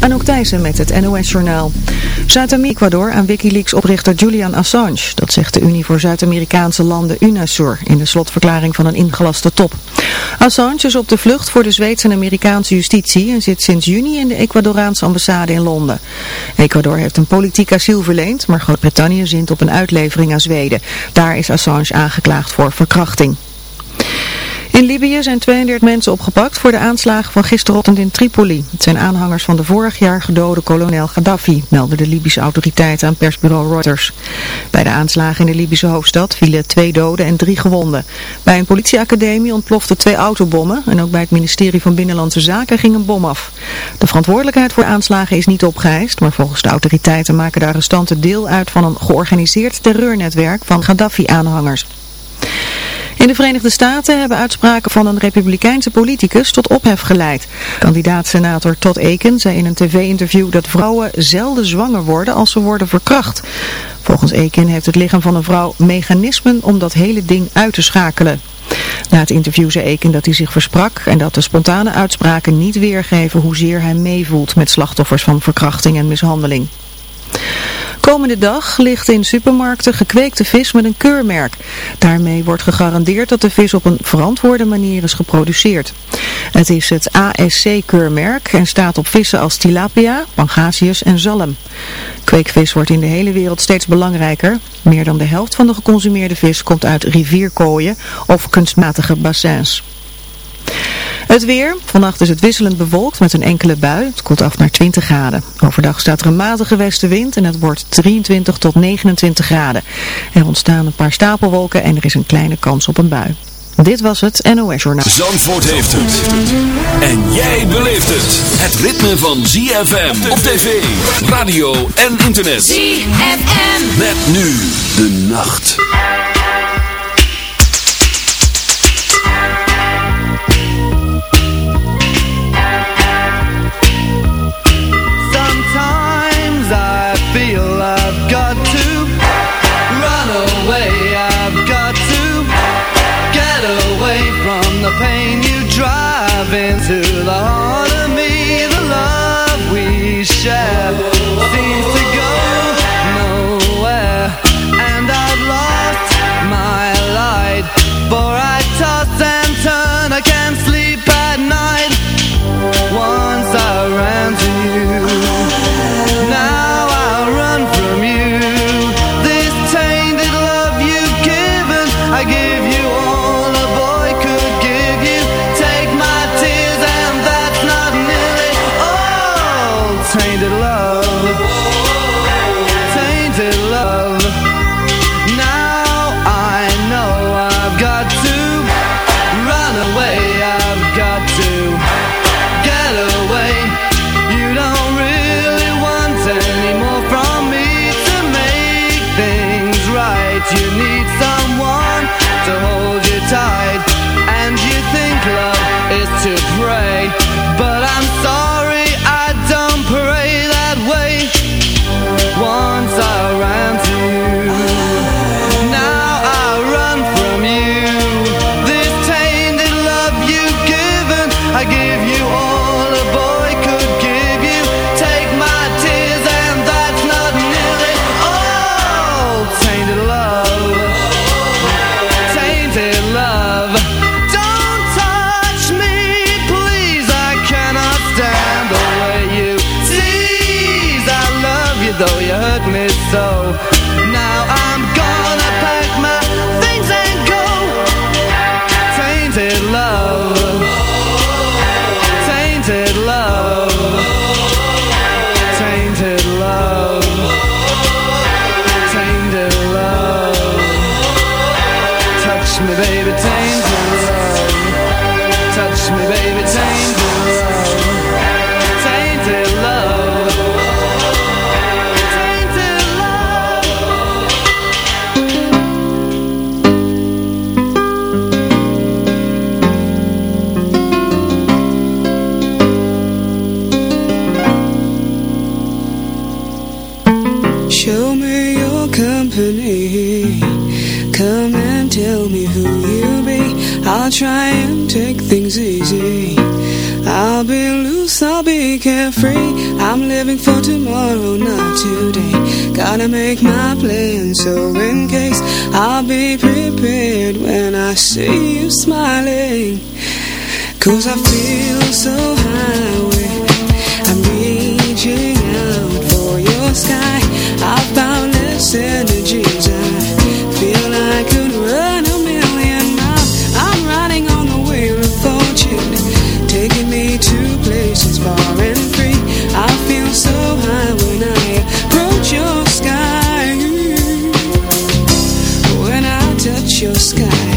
Anouk Thijssen met het NOS-journaal. Zuid-Ecuador aan Wikileaks-oprichter Julian Assange. Dat zegt de Unie voor Zuid-Amerikaanse landen UNASUR in de slotverklaring van een ingelaste top. Assange is op de vlucht voor de Zweedse en Amerikaanse justitie en zit sinds juni in de Ecuadoraanse ambassade in Londen. Ecuador heeft een politiek asiel verleend, maar Groot-Brittannië zint op een uitlevering aan Zweden. Daar is Assange aangeklaagd voor verkrachting. In Libië zijn 32 mensen opgepakt voor de aanslagen van gisterochtend in Tripoli. Het zijn aanhangers van de vorig jaar gedode kolonel Gaddafi, melden de Libische autoriteiten aan persbureau Reuters. Bij de aanslagen in de Libische hoofdstad vielen twee doden en drie gewonden. Bij een politieacademie ontploften twee autobommen en ook bij het ministerie van Binnenlandse Zaken ging een bom af. De verantwoordelijkheid voor aanslagen is niet opgeëist, maar volgens de autoriteiten maken de arrestanten deel uit van een georganiseerd terreurnetwerk van Gaddafi-aanhangers. In de Verenigde Staten hebben uitspraken van een republikeinse politicus tot ophef geleid. Kandidaat-senator Todd Aiken zei in een tv-interview dat vrouwen zelden zwanger worden als ze worden verkracht. Volgens Aiken heeft het lichaam van een vrouw mechanismen om dat hele ding uit te schakelen. Na het interview zei Aiken dat hij zich versprak en dat de spontane uitspraken niet weergeven hoezeer hij meevoelt met slachtoffers van verkrachting en mishandeling. Komende dag ligt in supermarkten gekweekte vis met een keurmerk. Daarmee wordt gegarandeerd dat de vis op een verantwoorde manier is geproduceerd. Het is het ASC-keurmerk en staat op vissen als tilapia, pangasius en zalm. Kweekvis wordt in de hele wereld steeds belangrijker. Meer dan de helft van de geconsumeerde vis komt uit rivierkooien of kunstmatige bassins. Het weer. Vannacht is het wisselend bewolkt met een enkele bui. Het koelt af naar 20 graden. Overdag staat er een matige westenwind en het wordt 23 tot 29 graden. Er ontstaan een paar stapelwolken en er is een kleine kans op een bui. Dit was het NOS Journaal. Zandvoort heeft het. En jij beleeft het. Het ritme van ZFM op tv, radio en internet. ZFM. Met nu de nacht. make my plans So in case I'll be prepared When I see you smiling. Cause I feel so high when I'm reaching out for your sky. I've boundless energy. sky.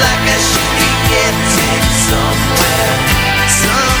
like I should be getting somewhere. Some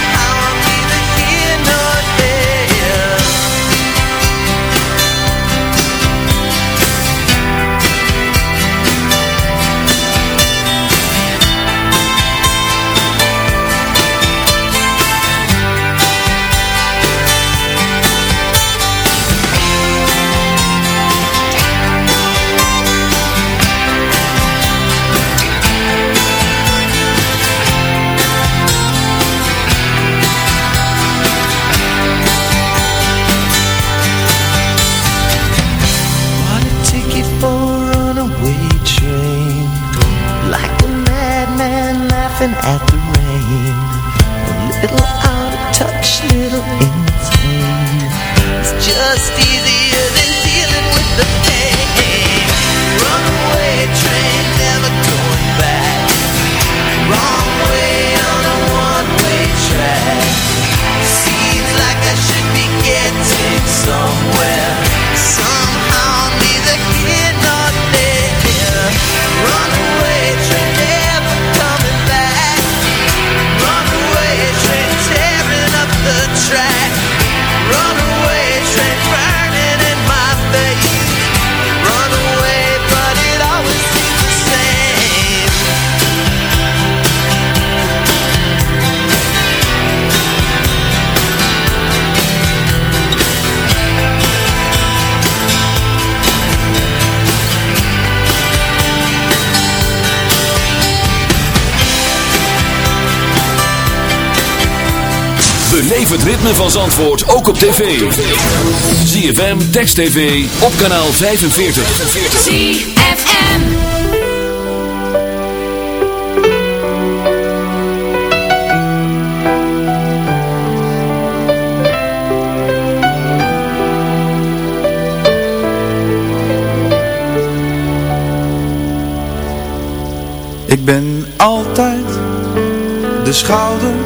ritme van antwoord ook op tv. ZFM, Text TV, op kanaal 45. ZFM Ik ben altijd de schouder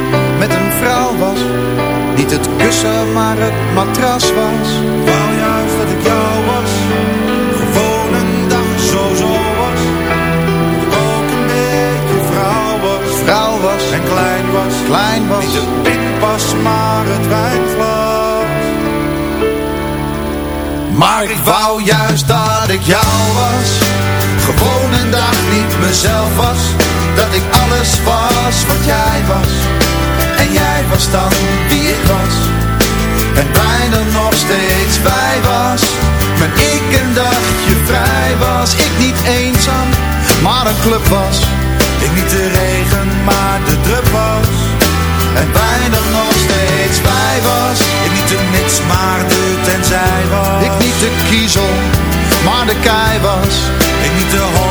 niet het kussen, maar het matras was. Wou juist dat ik jou was. Gewoon een dag zo zo was. Dat ook een beetje vrouw was. Vrouw was en klein was. Klein was. Niet het pinpas, maar het wijnglas. Maar ik wou juist dat ik jou was dan wie ik was. En bijna nog steeds bij was. Mijn ik een dagje vrij was. Ik niet eenzaam, maar een club was. Ik niet de regen, maar de drup was. En bijna nog steeds bij was. Ik niet de niks, maar de tenzij was. Ik niet de kiezel, maar de kei was. Ik niet de honing,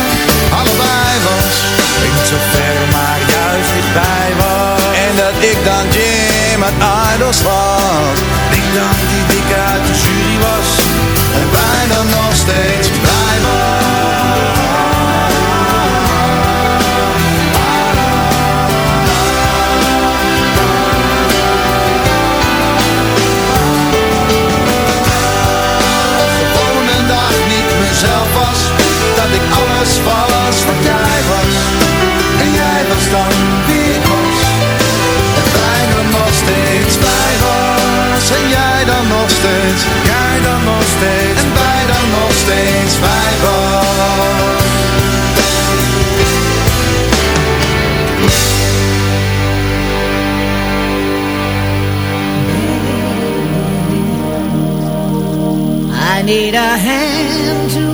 zo ver, maar juist dichtbij was. En dat ik dan Jim uit Idols was. Ik dan die dikke uit de jury was. En bijna nog steeds steeds. Jij dan nog steeds. En wij dan nog steeds. Was I need a hand to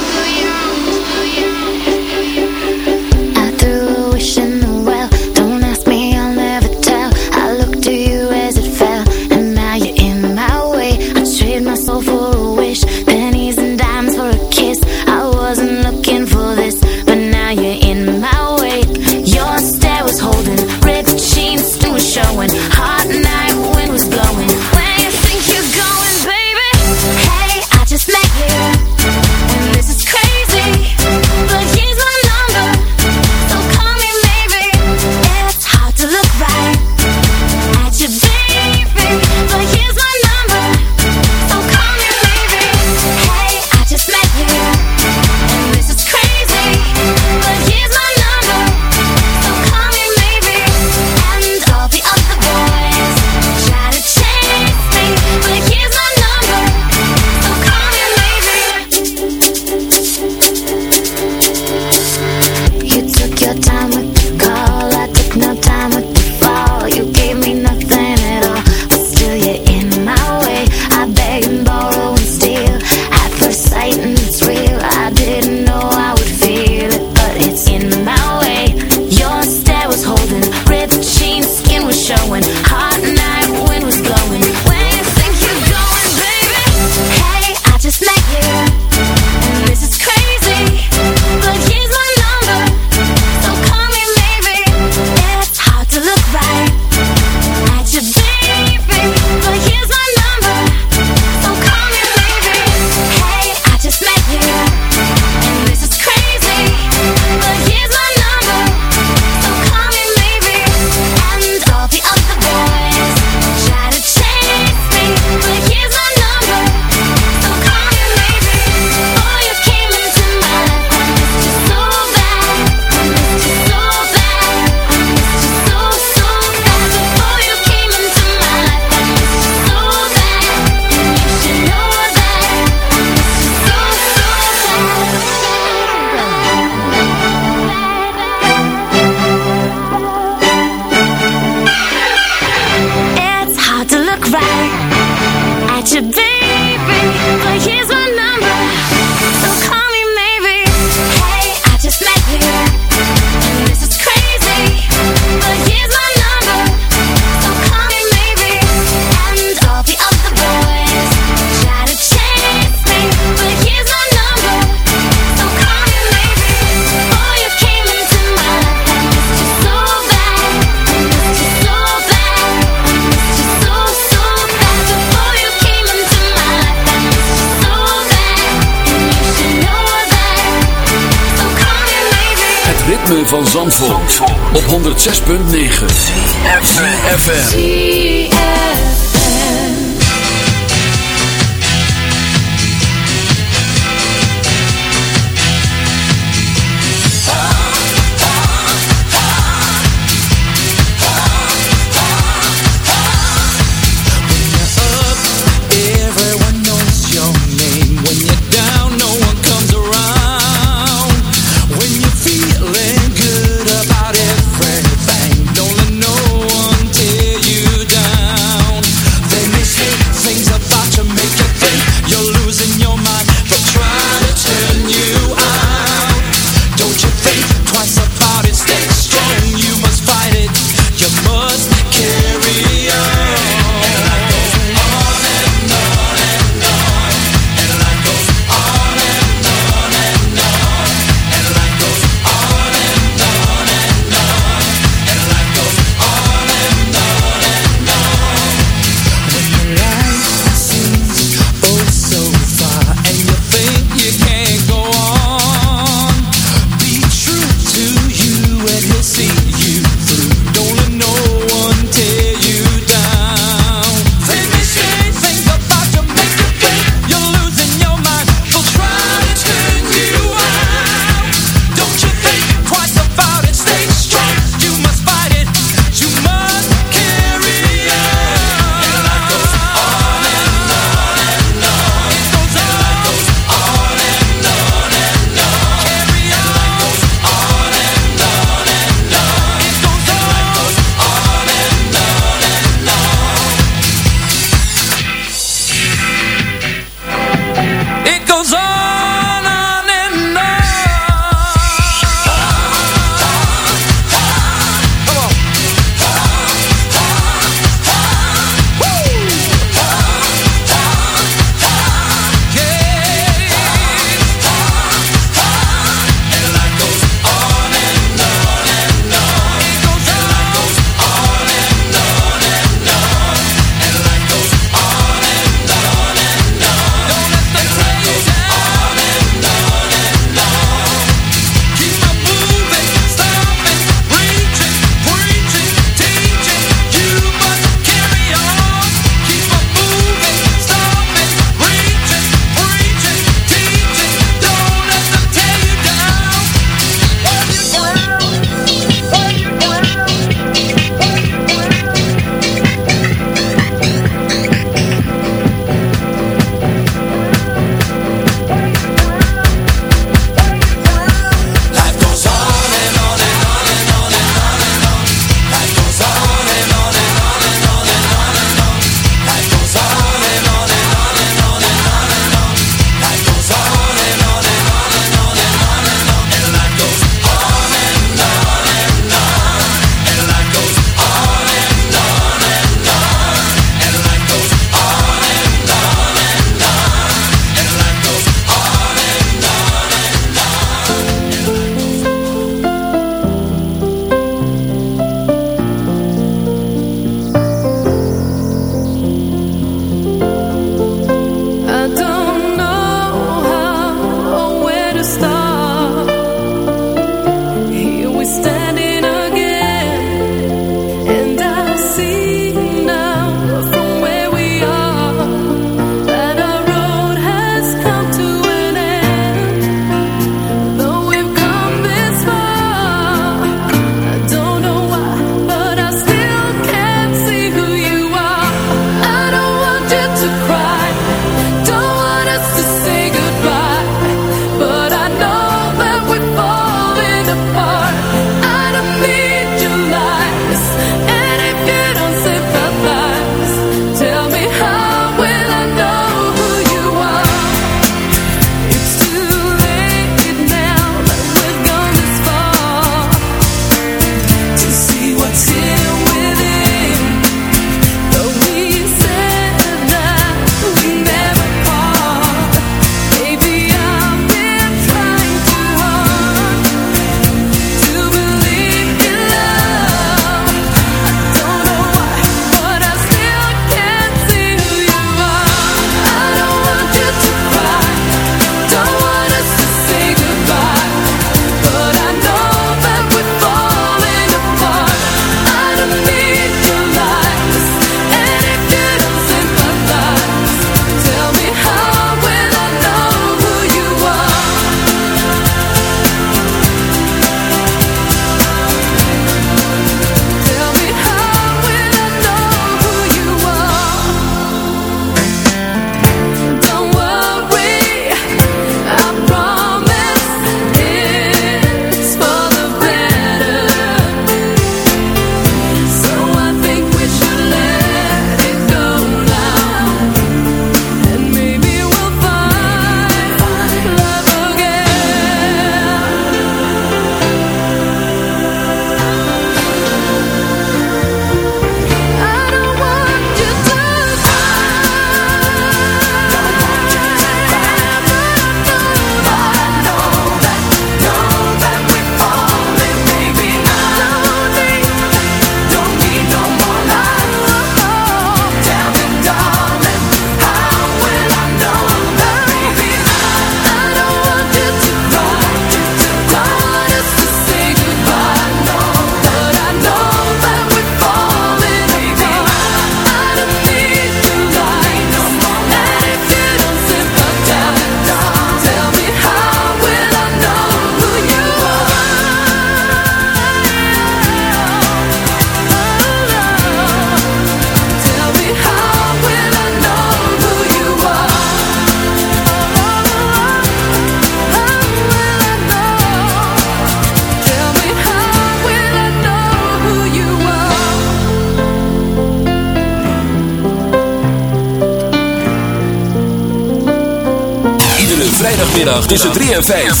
Tussen 3 en 5.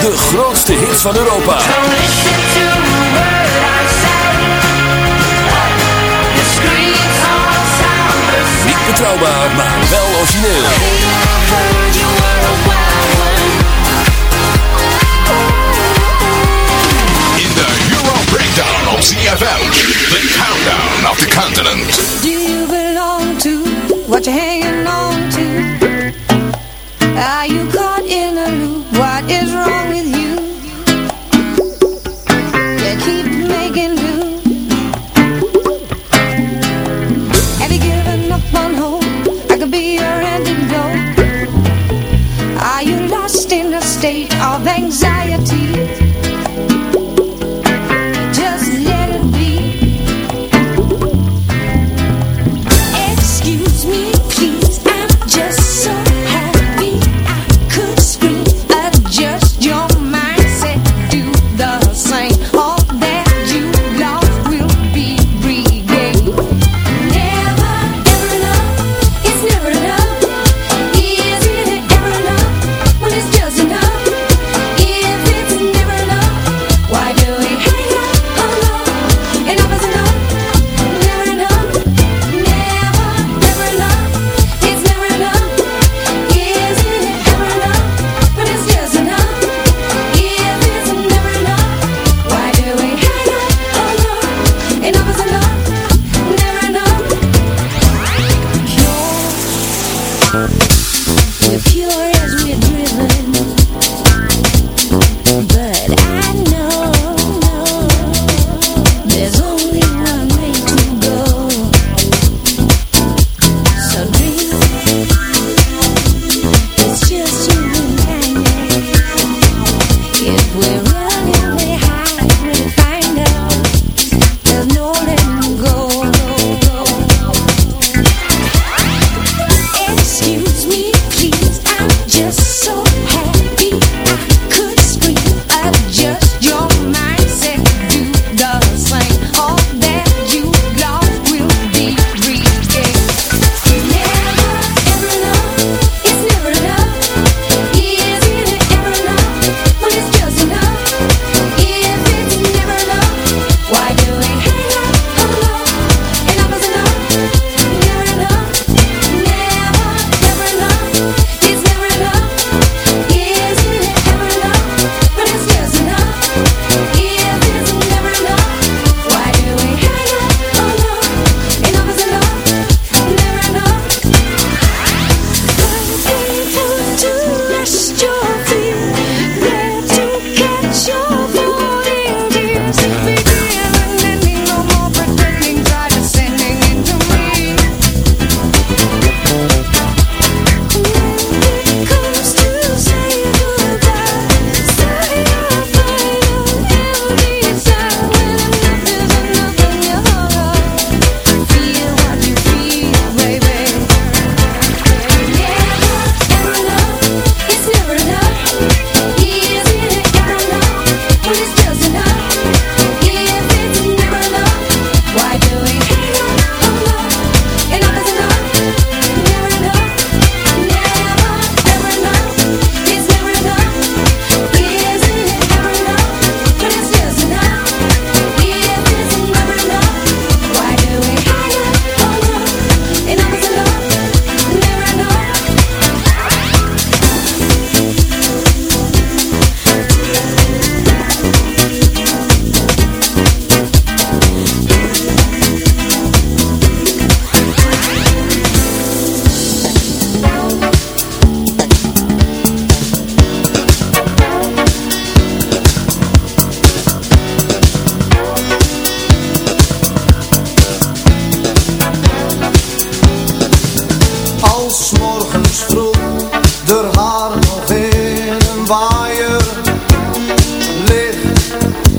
De grootste hit van Europa.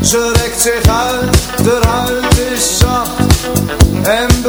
Ze rekt zich uit, de huid is zacht en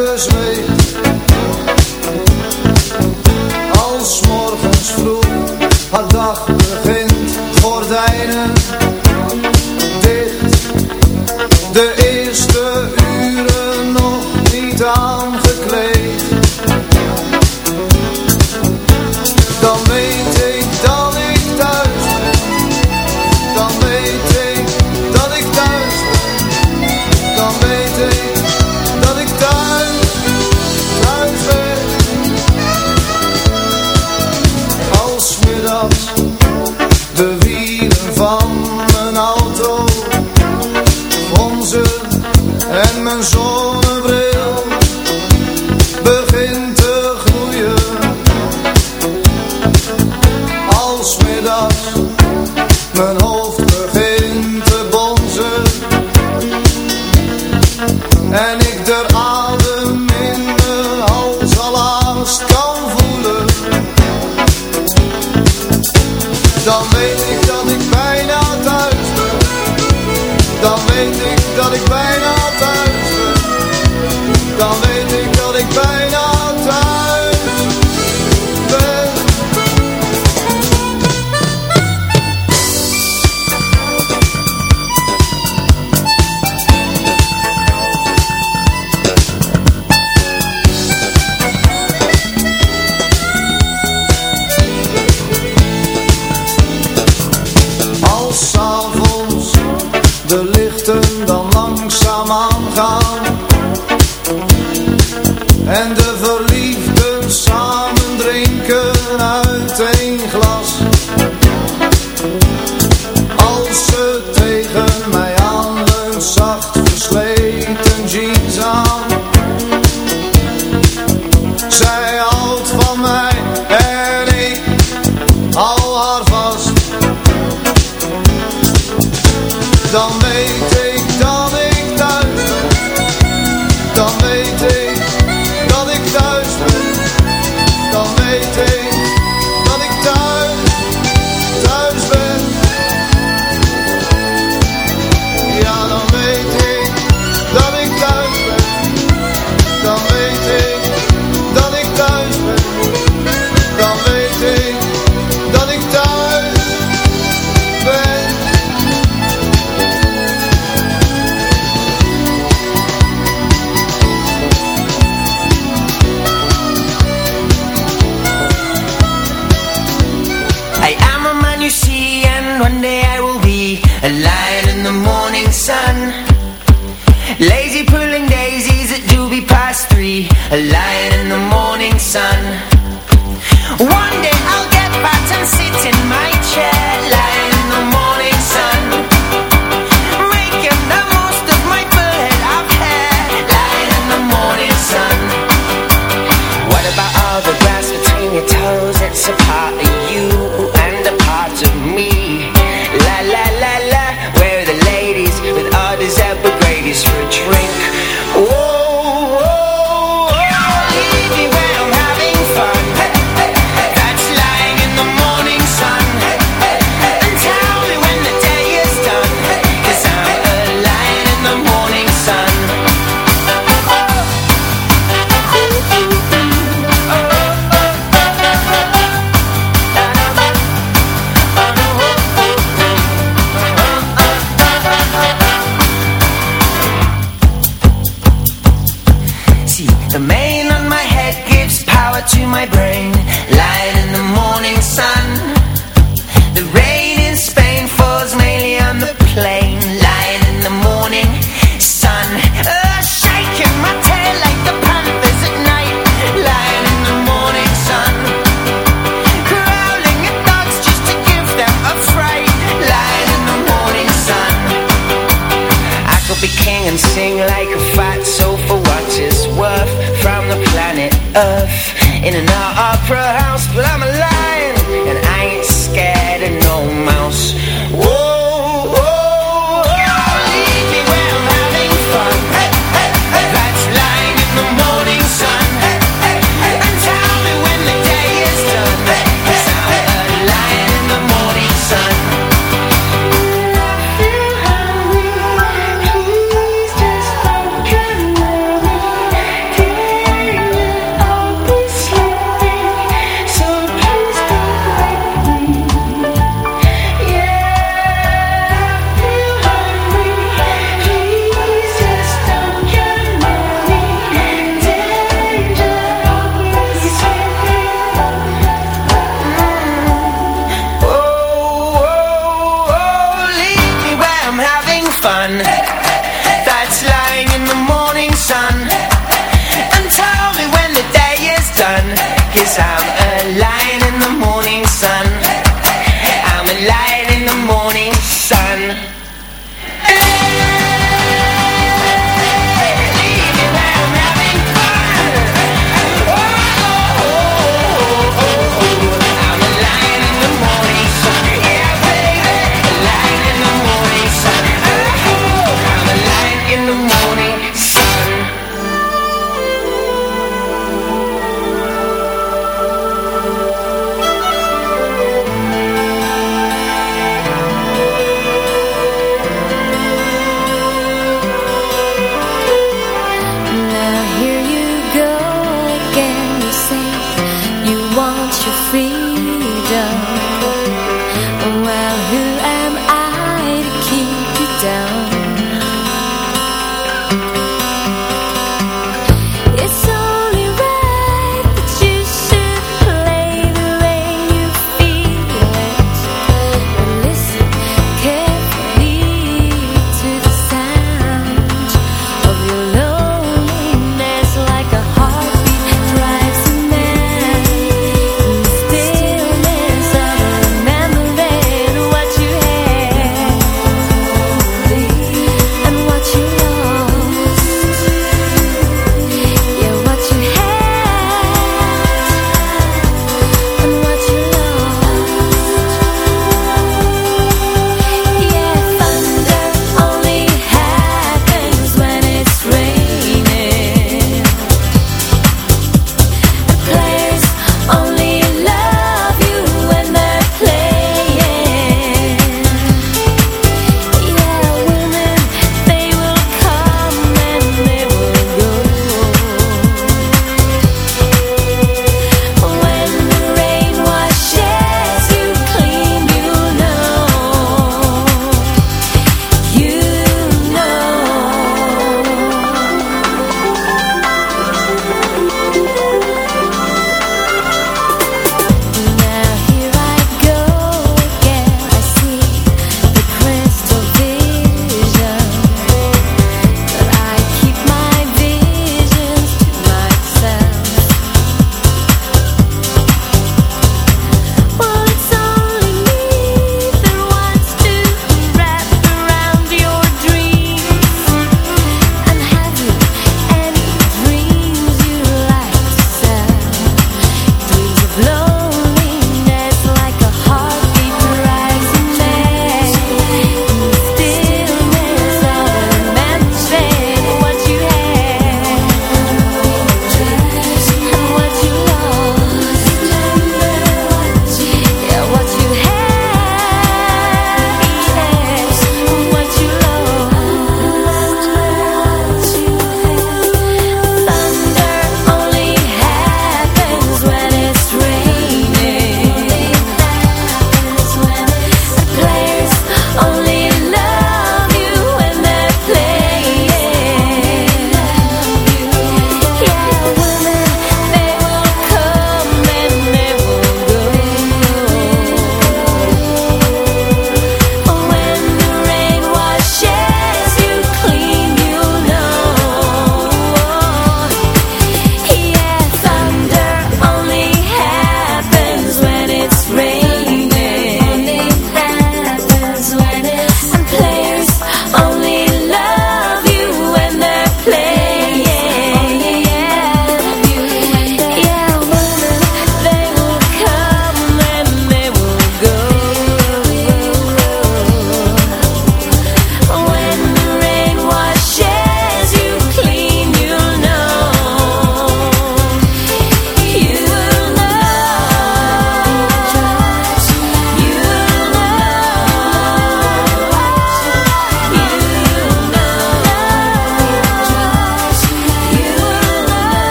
is